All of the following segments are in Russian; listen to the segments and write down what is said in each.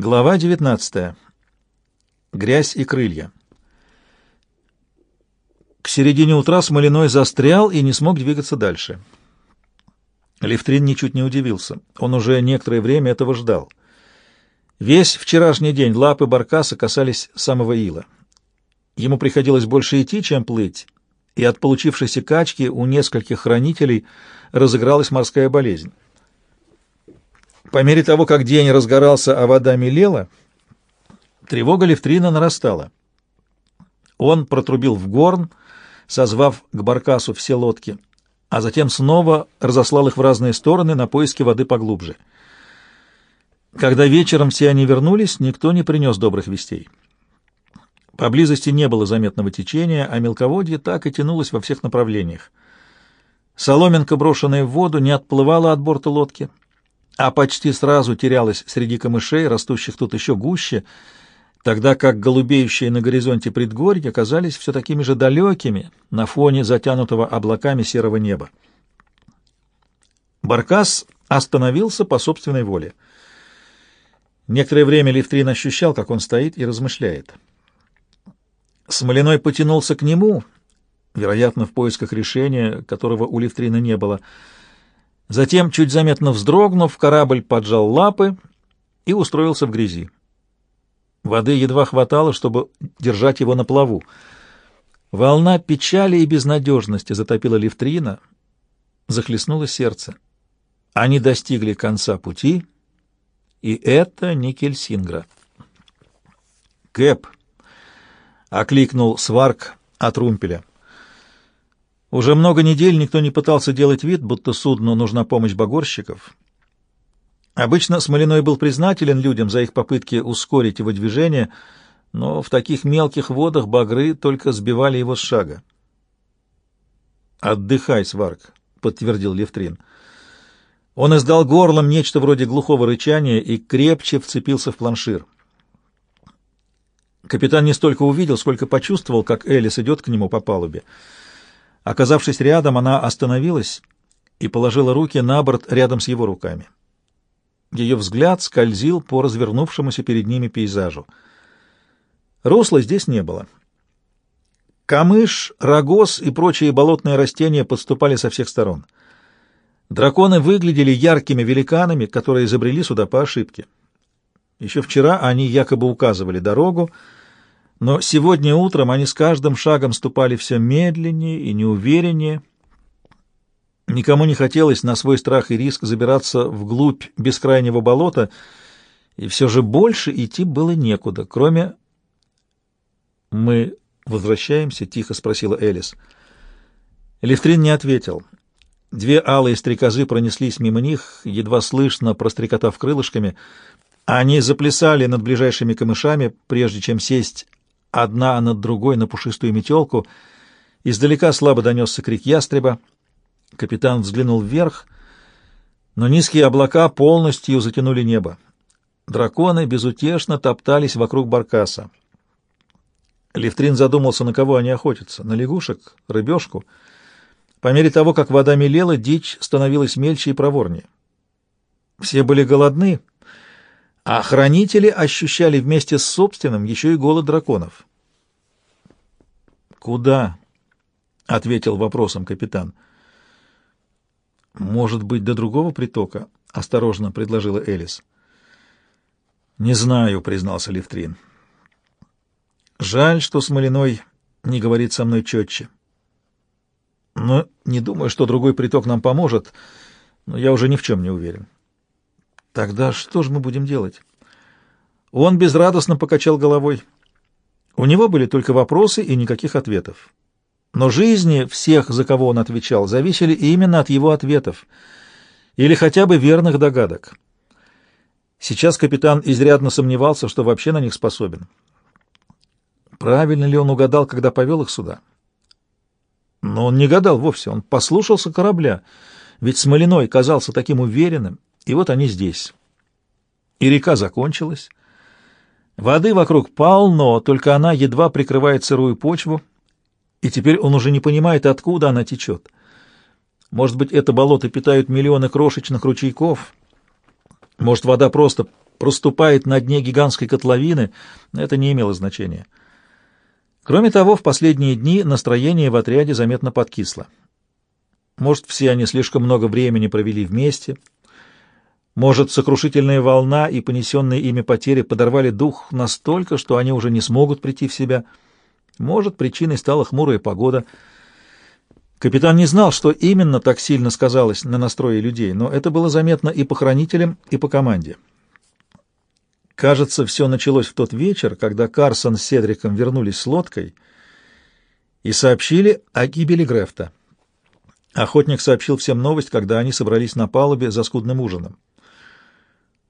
Глава 19. Грязь и крылья. К середине утра Смолиной застрял и не смог двигаться дальше. Левтрин ничуть не удивился. Он уже некоторое время этого ждал. Весь вчерашний день лапы Баркаса касались самого ила. Ему приходилось больше идти, чем плыть, и от получившейся качки у нескольких хранителей разыгралась морская болезнь. По мере того, как день разгорался, а вода мелела, тревога Левтрина нарастала. Он протрубил в горн, созвав к баркасу все лодки, а затем снова разослал их в разные стороны на поиски воды поглубже. Когда вечером все они вернулись, никто не принес добрых вестей. Поблизости не было заметного течения, а мелководье так и тянулось во всех направлениях. Соломинка, брошенная в воду, не отплывала от борта лодки — а почти сразу терялась среди камышей, растущих тут еще гуще, тогда как голубеющие на горизонте предгорья казались все такими же далекими на фоне затянутого облаками серого неба. Баркас остановился по собственной воле. Некоторое время Левтрин ощущал, как он стоит и размышляет. Смоляной потянулся к нему, вероятно, в поисках решения, которого у Левтрина не было — Затем, чуть заметно вздрогнув, корабль поджал лапы и устроился в грязи. Воды едва хватало, чтобы держать его на плаву. Волна печали и безнадежности затопила Левтрина, захлестнуло сердце. Они достигли конца пути, и это не Кельсингра. «Кэп!» — окликнул Сварк от румпеля. Уже много недель никто не пытался делать вид, будто судну нужна помощь багорщиков. Обычно Смолиной был признателен людям за их попытки ускорить его движение, но в таких мелких водах багры только сбивали его с шага. «Отдыхай, Сварк», — подтвердил Левтрин. Он издал горлом нечто вроде глухого рычания и крепче вцепился в планшир. Капитан не столько увидел, сколько почувствовал, как Элис идет к нему по палубе. Оказавшись рядом, она остановилась и положила руки на борт рядом с его руками. Ее взгляд скользил по развернувшемуся перед ними пейзажу. Русла здесь не было. Камыш, рогоз и прочие болотные растения подступали со всех сторон. Драконы выглядели яркими великанами, которые изобрели сюда по ошибке. Еще вчера они якобы указывали дорогу, но сегодня утром они с каждым шагом ступали все медленнее и неувереннее. Никому не хотелось на свой страх и риск забираться вглубь бескрайнего болота, и все же больше идти было некуда, кроме... «Мы возвращаемся?» — тихо спросила Элис. Левтрин не ответил. Две алые стрекозы пронеслись мимо них, едва слышно прострекотав крылышками. Они заплясали над ближайшими камышами, прежде чем сесть одна над другой на пушистую метелку. Издалека слабо донесся крик ястреба. Капитан взглянул вверх, но низкие облака полностью затянули небо. Драконы безутешно топтались вокруг баркаса. Левтрин задумался, на кого они охотятся — на лягушек, рыбешку. По мере того, как вода мелела, дичь становилась мельче и проворнее. Все были голодны, а хранители ощущали вместе с собственным еще и голод драконов. «Куда?» — ответил вопросом капитан. «Может быть, до другого притока?» — осторожно предложила Элис. «Не знаю», — признался Левтрин. «Жаль, что Смолиной не говорит со мной четче. Но не думаю, что другой приток нам поможет, но я уже ни в чем не уверен». Тогда что же мы будем делать? Он безрадостно покачал головой. У него были только вопросы и никаких ответов. Но жизни всех, за кого он отвечал, зависели именно от его ответов или хотя бы верных догадок. Сейчас капитан изрядно сомневался, что вообще на них способен. Правильно ли он угадал, когда повел их сюда? Но он не гадал вовсе, он послушался корабля, ведь Смолиной казался таким уверенным, и вот они здесь. И река закончилась. Воды вокруг полно, только она едва прикрывает сырую почву, и теперь он уже не понимает, откуда она течет. Может быть, это болото питают миллионы крошечных ручейков. Может, вода просто проступает на дне гигантской котловины, это не имело значения. Кроме того, в последние дни настроение в отряде заметно подкисло. Может, все они слишком много времени провели вместе, может, сокрушительная волна и понесенные ими потери подорвали дух настолько, что они уже не смогут прийти в себя. Может, причиной стала хмурая погода. Капитан не знал, что именно так сильно сказалось на настрое людей, но это было заметно и по хранителям, и по команде. Кажется, все началось в тот вечер, когда Карсон с Седриком вернулись с лодкой и сообщили о гибели Грефта. Охотник сообщил всем новость, когда они собрались на палубе за скудным ужином.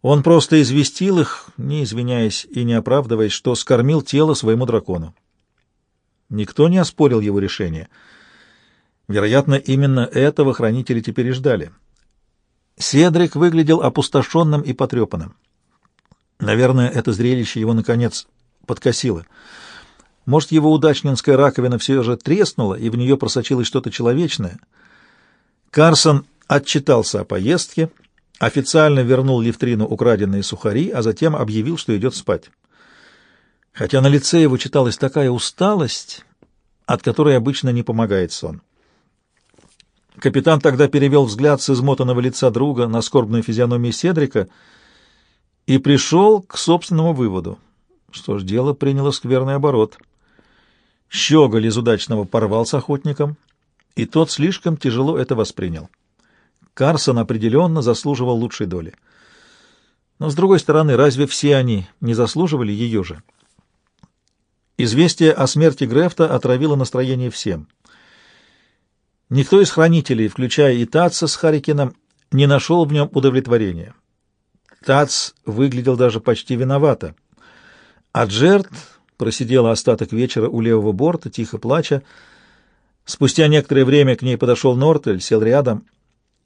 Он просто известил их, не извиняясь и не оправдываясь, что скормил тело своему дракону. Никто не оспорил его решение. Вероятно, именно этого хранители теперь и ждали. Седрик выглядел опустошенным и потрепанным. Наверное, это зрелище его, наконец, подкосило. Может, его удачнинская раковина все же треснула, и в нее просочилось что-то человечное? Карсон отчитался о поездке, официально вернул Левтрину украденные сухари, а затем объявил, что идет спать. Хотя на лице его читалась такая усталость, от которой обычно не помогает сон. Капитан тогда перевел взгляд с измотанного лица друга на скорбную физиономию Седрика — и пришел к собственному выводу. Что ж, дело приняло скверный оборот. Щеголь из удачного порвал с охотником, и тот слишком тяжело это воспринял. Карсон определенно заслуживал лучшей доли. Но, с другой стороны, разве все они не заслуживали ее же? Известие о смерти Грефта отравило настроение всем. Никто из хранителей, включая и Татса с Харикином, не нашел в нем удовлетворения. Тац выглядел даже почти виновато. А Джерт просидела остаток вечера у левого борта, тихо плача. Спустя некоторое время к ней подошел Нортель, сел рядом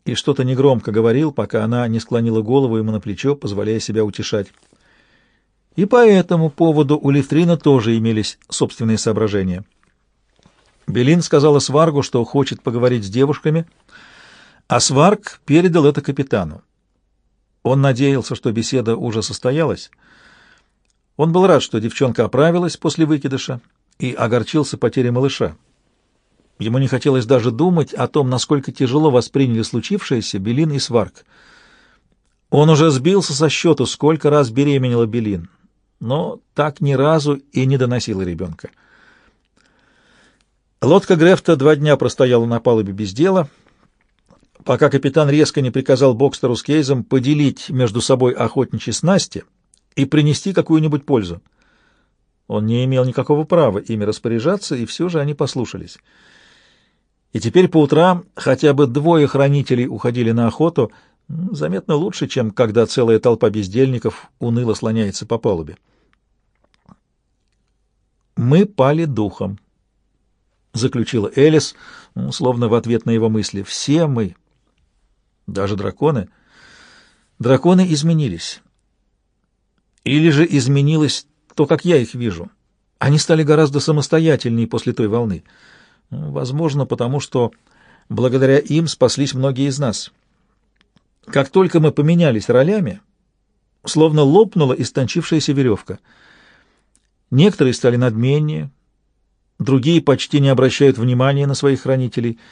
и что-то негромко говорил, пока она не склонила голову ему на плечо, позволяя себя утешать. И по этому поводу у Лифтрина тоже имелись собственные соображения. Белин сказала Сваргу, что хочет поговорить с девушками, а Сварг передал это капитану. Он надеялся, что беседа уже состоялась. Он был рад, что девчонка оправилась после выкидыша и огорчился потерей малыша. Ему не хотелось даже думать о том, насколько тяжело восприняли случившееся Белин и Сварк. Он уже сбился со счету, сколько раз беременела Белин, но так ни разу и не доносила ребенка. Лодка Грефта два дня простояла на палубе без дела — пока капитан резко не приказал Бокстеру с Кейзом поделить между собой охотничьи снасти и принести какую-нибудь пользу. Он не имел никакого права ими распоряжаться, и все же они послушались. И теперь по утрам хотя бы двое хранителей уходили на охоту, заметно лучше, чем когда целая толпа бездельников уныло слоняется по палубе. «Мы пали духом», — заключила Элис, словно в ответ на его мысли. «Все мы, даже драконы. Драконы изменились. Или же изменилось то, как я их вижу. Они стали гораздо самостоятельнее после той волны. Возможно, потому что благодаря им спаслись многие из нас. Как только мы поменялись ролями, словно лопнула истончившаяся веревка. Некоторые стали надменнее, другие почти не обращают внимания на своих хранителей —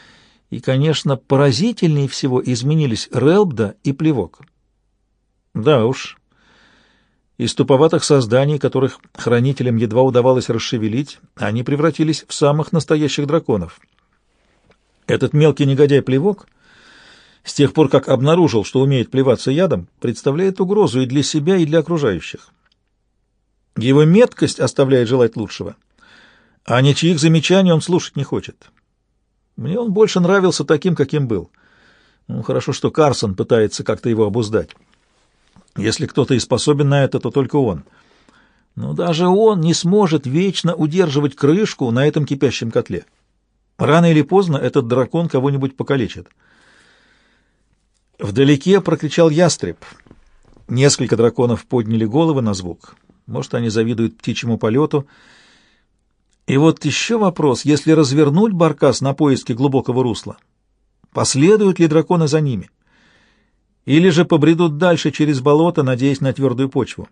и, конечно, поразительнее всего изменились Релбда и Плевок. Да уж, из туповатых созданий, которых хранителям едва удавалось расшевелить, они превратились в самых настоящих драконов. Этот мелкий негодяй Плевок, с тех пор, как обнаружил, что умеет плеваться ядом, представляет угрозу и для себя, и для окружающих. Его меткость оставляет желать лучшего, а ничьих замечаний он слушать не хочет. Мне он больше нравился таким, каким был. Ну, хорошо, что Карсон пытается как-то его обуздать. Если кто-то и способен на это, то только он. Но даже он не сможет вечно удерживать крышку на этом кипящем котле. Рано или поздно этот дракон кого-нибудь покалечит. Вдалеке прокричал ястреб. Несколько драконов подняли головы на звук. Может, они завидуют птичьему полету, и вот еще вопрос, если развернуть баркас на поиски глубокого русла, последуют ли драконы за ними? Или же побредут дальше через болото, надеясь на твердую почву.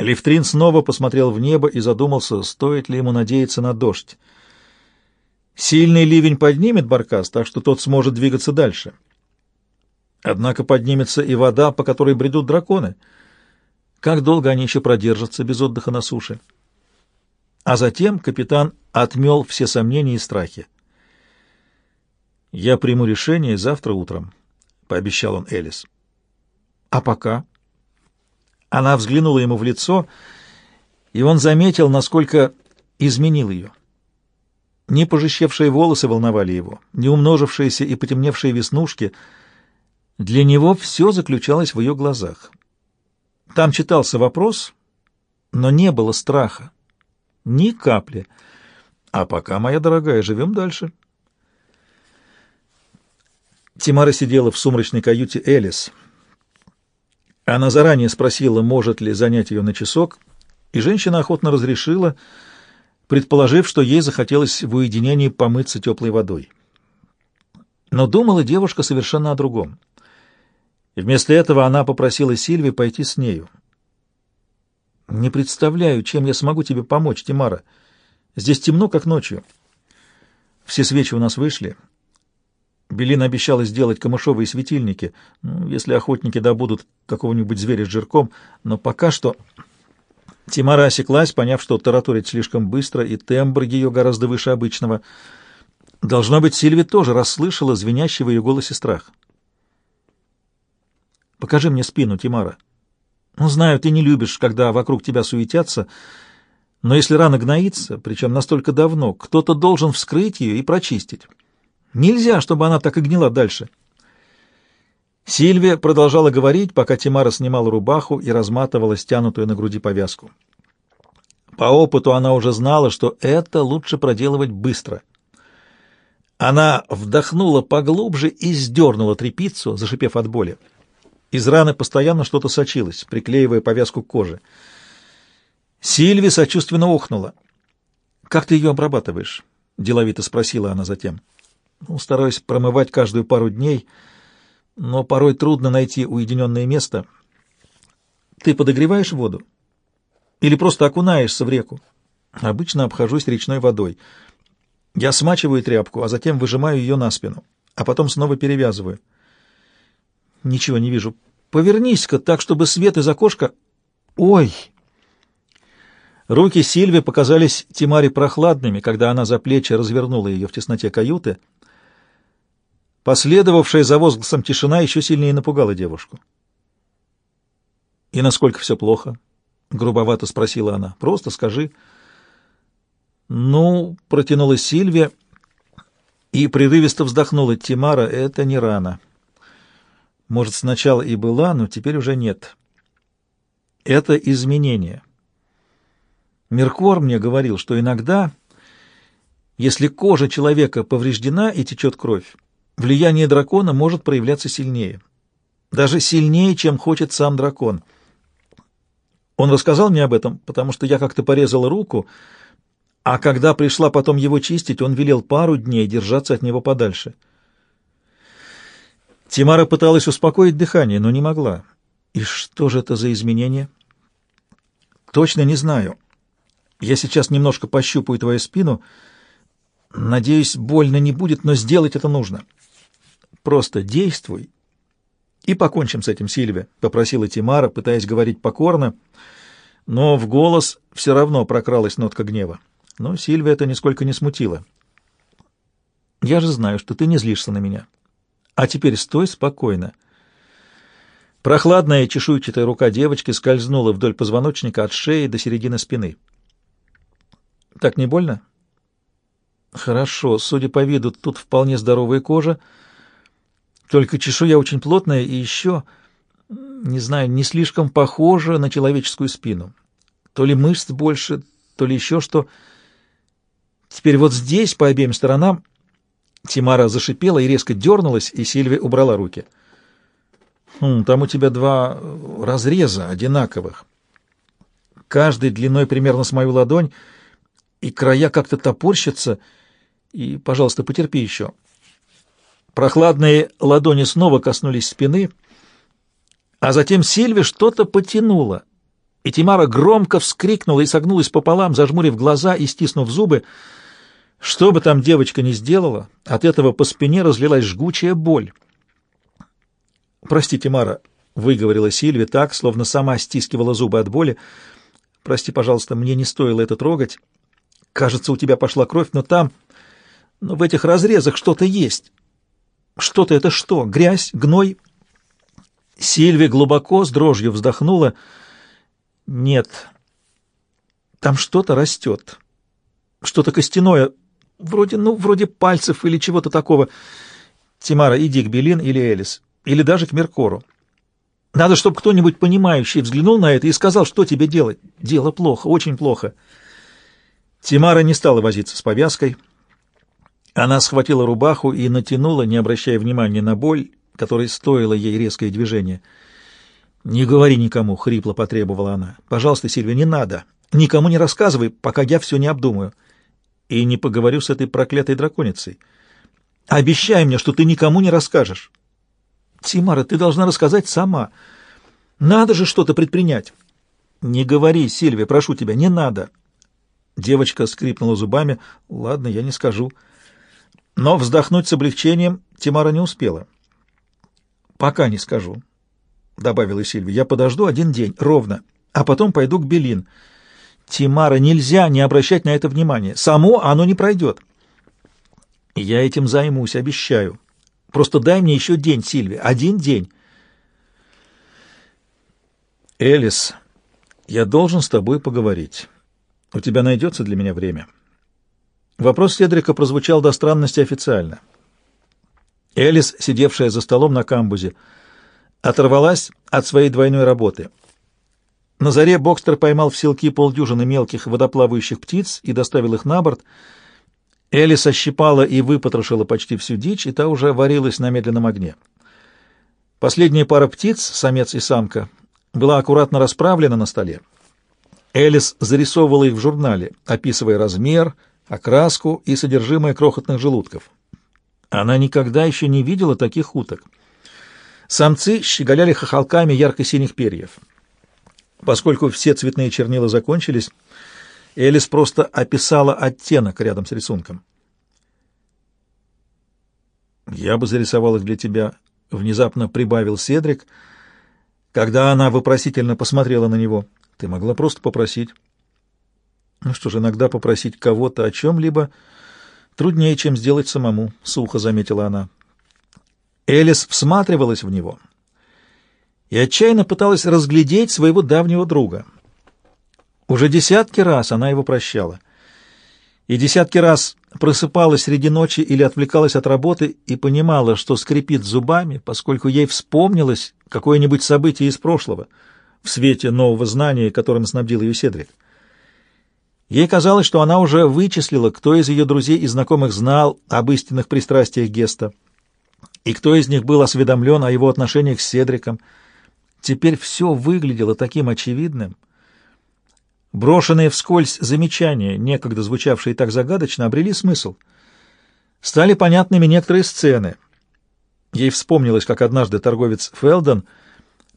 Левтрин снова посмотрел в небо и задумался, стоит ли ему надеяться на дождь. Сильный ливень поднимет баркас, так что тот сможет двигаться дальше. Однако поднимется и вода, по которой бредут драконы. Как долго они еще продержатся без отдыха на суше? А затем капитан отмел все сомнения и страхи. «Я приму решение завтра утром», — пообещал он Элис. «А пока?» Она взглянула ему в лицо, и он заметил, насколько изменил ее. Не пожищевшие волосы волновали его, не умножившиеся и потемневшие веснушки. Для него все заключалось в ее глазах. Там читался вопрос, но не было страха. Ни капли. А пока, моя дорогая, живем дальше. Тимара сидела в сумрачной каюте Элис. Она заранее спросила, может ли занять ее на часок, и женщина охотно разрешила, предположив, что ей захотелось в уединении помыться теплой водой. Но думала девушка совершенно о другом. И вместо этого она попросила Сильви пойти с нею. «Не представляю, чем я смогу тебе помочь, Тимара. Здесь темно, как ночью. Все свечи у нас вышли». Белина обещала сделать камышовые светильники, ну, если охотники добудут какого-нибудь зверя с жирком, но пока что... Тимара осеклась, поняв, что тараторит слишком быстро, и тембр ее гораздо выше обычного. Должно быть, Сильви тоже расслышала звенящий в ее голосе страх. «Покажи мне спину, Тимара. Ну, знаю, ты не любишь, когда вокруг тебя суетятся, но если рана гноится, причем настолько давно, кто-то должен вскрыть ее и прочистить». Нельзя, чтобы она так и гнила дальше. Сильвия продолжала говорить, пока Тимара снимала рубаху и разматывала стянутую на груди повязку. По опыту она уже знала, что это лучше проделывать быстро. Она вдохнула поглубже и сдернула тряпицу, зашипев от боли. Из раны постоянно что-то сочилось, приклеивая повязку к коже. Сильви сочувственно охнула. «Как ты ее обрабатываешь?» — деловито спросила она затем. Ну, стараюсь промывать каждую пару дней, но порой трудно найти уединенное место. Ты подогреваешь воду? Или просто окунаешься в реку? Обычно обхожусь речной водой. Я смачиваю тряпку, а затем выжимаю ее на спину, а потом снова перевязываю. Ничего не вижу. Повернись-ка так, чтобы свет из окошка... Ой! Руки Сильви показались Тимаре прохладными, когда она за плечи развернула ее в тесноте каюты — Последовавшая за возгласом тишина еще сильнее напугала девушку. «И насколько все плохо?» — грубовато спросила она. «Просто скажи». «Ну», — протянула Сильвия и прерывисто вздохнула. «Тимара, это не рано. Может, сначала и была, но теперь уже нет. Это изменение. Меркор мне говорил, что иногда, если кожа человека повреждена и течет кровь, влияние дракона может проявляться сильнее. Даже сильнее, чем хочет сам дракон. Он рассказал мне об этом, потому что я как-то порезала руку, а когда пришла потом его чистить, он велел пару дней держаться от него подальше. Тимара пыталась успокоить дыхание, но не могла. И что же это за изменения? Точно не знаю. Я сейчас немножко пощупаю твою спину. Надеюсь, больно не будет, но сделать это нужно. Просто действуй и покончим с этим, Сильвия, — попросила Тимара, пытаясь говорить покорно, но в голос все равно прокралась нотка гнева. Но Сильвия это нисколько не смутило. «Я же знаю, что ты не злишься на меня. А теперь стой спокойно». Прохладная чешуйчатая рука девочки скользнула вдоль позвоночника от шеи до середины спины. «Так не больно?» «Хорошо. Судя по виду, тут вполне здоровая кожа». Только чешуя очень плотная и еще, не знаю, не слишком похожа на человеческую спину. То ли мышц больше, то ли еще что. Теперь вот здесь, по обеим сторонам, Тимара зашипела и резко дернулась, и Сильвия убрала руки. «Хм, там у тебя два разреза одинаковых. Каждый длиной примерно с мою ладонь, и края как-то топорщатся, и, пожалуйста, потерпи еще». Прохладные ладони снова коснулись спины, а затем Сильви что-то потянуло, и Тимара громко вскрикнула и согнулась пополам, зажмурив глаза и стиснув зубы. Что бы там девочка ни сделала, от этого по спине разлилась жгучая боль. «Прости, Тимара», — выговорила Сильви так, словно сама стискивала зубы от боли. «Прости, пожалуйста, мне не стоило это трогать. Кажется, у тебя пошла кровь, но там, но в этих разрезах что-то есть. Что-то это что? Грязь? Гной?» Сильви глубоко с дрожью вздохнула. «Нет, там что-то растет. Что-то костяное, вроде, ну, вроде пальцев или чего-то такого. Тимара, иди к Белин или Элис, или даже к Меркору. Надо, чтобы кто-нибудь понимающий взглянул на это и сказал, что тебе делать. Дело плохо, очень плохо». Тимара не стала возиться с повязкой. Она схватила рубаху и натянула, не обращая внимания на боль, которой стоило ей резкое движение. «Не говори никому», — хрипло потребовала она. «Пожалуйста, Сильвия, не надо. Никому не рассказывай, пока я все не обдумаю. И не поговорю с этой проклятой драконицей. Обещай мне, что ты никому не расскажешь». «Тимара, ты должна рассказать сама. Надо же что-то предпринять». «Не говори, Сильвия, прошу тебя, не надо». Девочка скрипнула зубами. «Ладно, я не скажу». Но вздохнуть с облегчением Тимара не успела. «Пока не скажу», — добавила Сильви. «Я подожду один день, ровно, а потом пойду к Белин. Тимара, нельзя не обращать на это внимания. Само оно не пройдет». «Я этим займусь, обещаю. Просто дай мне еще день, Сильви, один день». «Элис, я должен с тобой поговорить. У тебя найдется для меня время?» Вопрос Седрика прозвучал до странности официально. Элис, сидевшая за столом на камбузе, оторвалась от своей двойной работы. На заре Бокстер поймал в селки полдюжины мелких водоплавающих птиц и доставил их на борт. Элис ощипала и выпотрошила почти всю дичь, и та уже варилась на медленном огне. Последняя пара птиц, самец и самка, была аккуратно расправлена на столе. Элис зарисовывала их в журнале, описывая размер, окраску и содержимое крохотных желудков. Она никогда еще не видела таких уток. Самцы щеголяли хохолками ярко-синих перьев. Поскольку все цветные чернила закончились, Элис просто описала оттенок рядом с рисунком. «Я бы зарисовал их для тебя», — внезапно прибавил Седрик, когда она вопросительно посмотрела на него. «Ты могла просто попросить». «Ну что ж, иногда попросить кого-то о чем-либо...» Труднее, чем сделать самому, — сухо заметила она. Элис всматривалась в него и отчаянно пыталась разглядеть своего давнего друга. Уже десятки раз она его прощала. И десятки раз просыпалась среди ночи или отвлекалась от работы и понимала, что скрипит зубами, поскольку ей вспомнилось какое-нибудь событие из прошлого в свете нового знания, которым снабдил ее Седрик. Ей казалось, что она уже вычислила, кто из ее друзей и знакомых знал об истинных пристрастиях Геста, и кто из них был осведомлен о его отношениях с Седриком. Теперь все выглядело таким очевидным. Брошенные вскользь замечания, некогда звучавшие так загадочно, обрели смысл. Стали понятными некоторые сцены. Ей вспомнилось, как однажды торговец Фелден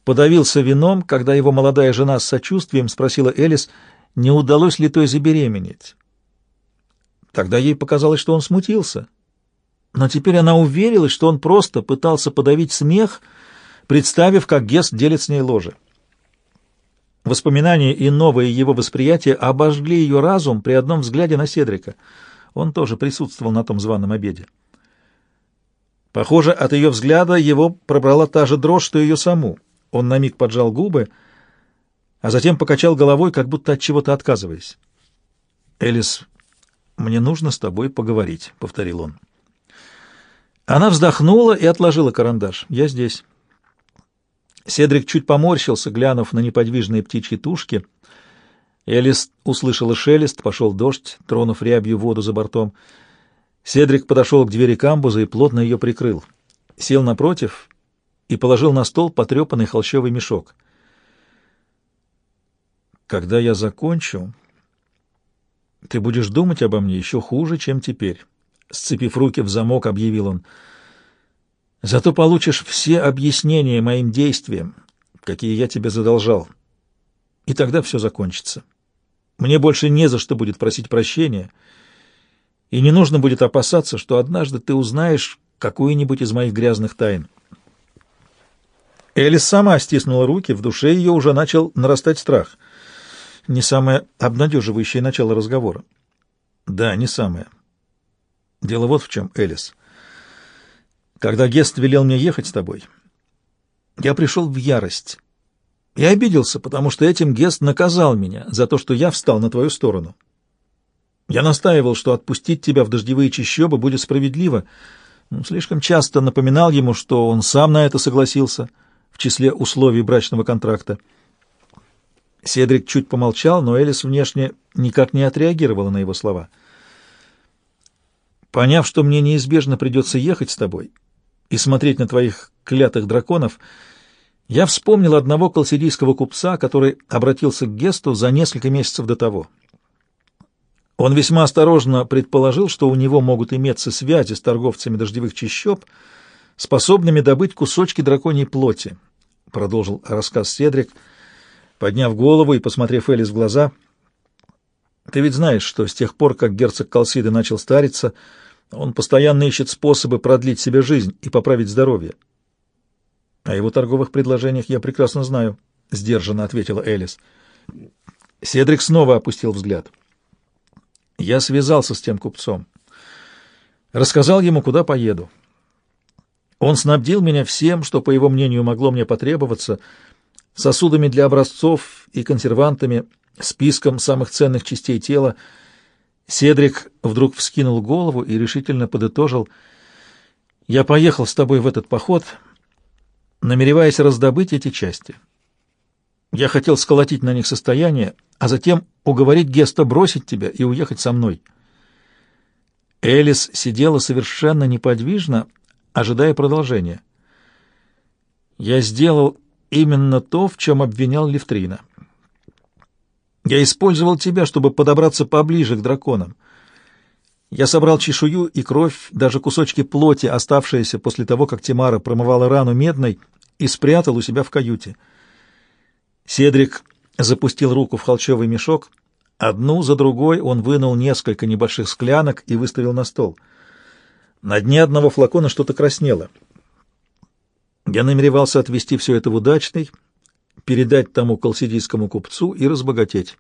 подавился вином, когда его молодая жена с сочувствием спросила Элис, не удалось ли той забеременеть. Тогда ей показалось, что он смутился. Но теперь она уверилась, что он просто пытался подавить смех, представив, как Гест делит с ней ложе. Воспоминания и новое его восприятие обожгли ее разум при одном взгляде на Седрика. Он тоже присутствовал на том званом обеде. Похоже, от ее взгляда его пробрала та же дрожь, что ее саму. Он на миг поджал губы — а затем покачал головой, как будто от чего-то отказываясь. «Элис, мне нужно с тобой поговорить», — повторил он. Она вздохнула и отложила карандаш. «Я здесь». Седрик чуть поморщился, глянув на неподвижные птичьи тушки. Элис услышала шелест, пошел дождь, тронув рябью воду за бортом. Седрик подошел к двери камбуза и плотно ее прикрыл. Сел напротив и положил на стол потрепанный холщовый мешок — когда я закончу, ты будешь думать обо мне еще хуже, чем теперь. Сцепив руки в замок, объявил он. Зато получишь все объяснения моим действиям, какие я тебе задолжал. И тогда все закончится. Мне больше не за что будет просить прощения, и не нужно будет опасаться, что однажды ты узнаешь какую-нибудь из моих грязных тайн. Элис сама стиснула руки, в душе ее уже начал нарастать страх. Не самое обнадеживающее начало разговора. Да, не самое. Дело вот в чем, Элис. Когда Гест велел мне ехать с тобой, я пришел в ярость. Я обиделся, потому что этим Гест наказал меня за то, что я встал на твою сторону. Я настаивал, что отпустить тебя в дождевые чащобы будет справедливо. Ну, слишком часто напоминал ему, что он сам на это согласился в числе условий брачного контракта. Седрик чуть помолчал, но Элис внешне никак не отреагировала на его слова. «Поняв, что мне неизбежно придется ехать с тобой и смотреть на твоих клятых драконов, — я вспомнил одного колсидийского купца, который обратился к Гесту за несколько месяцев до того. Он весьма осторожно предположил, что у него могут иметься связи с торговцами дождевых чащоб, способными добыть кусочки драконьей плоти, — продолжил рассказ Седрик, подняв голову и посмотрев Элис в глаза. — Ты ведь знаешь, что с тех пор, как герцог Калсиды начал стариться, он постоянно ищет способы продлить себе жизнь и поправить здоровье. О его торговых предложениях я прекрасно знаю, — сдержанно ответила Элис. Седрик снова опустил взгляд. Я связался с тем купцом. Рассказал ему, куда поеду. Он снабдил меня всем, что, по его мнению, могло мне потребоваться, сосудами для образцов и консервантами, списком самых ценных частей тела. Седрик вдруг вскинул голову и решительно подытожил. «Я поехал с тобой в этот поход, намереваясь раздобыть эти части. Я хотел сколотить на них состояние, а затем уговорить Геста бросить тебя и уехать со мной. Элис сидела совершенно неподвижно, ожидая продолжения. Я сделал именно то, в чем обвинял Левтрина. Я использовал тебя, чтобы подобраться поближе к драконам. Я собрал чешую и кровь, даже кусочки плоти, оставшиеся после того, как Тимара промывала рану медной, и спрятал у себя в каюте. Седрик запустил руку в холчевый мешок. Одну за другой он вынул несколько небольших склянок и выставил на стол. На дне одного флакона что-то краснело. Я намеревался отвезти все это в удачный, передать тому колсидийскому купцу и разбогатеть.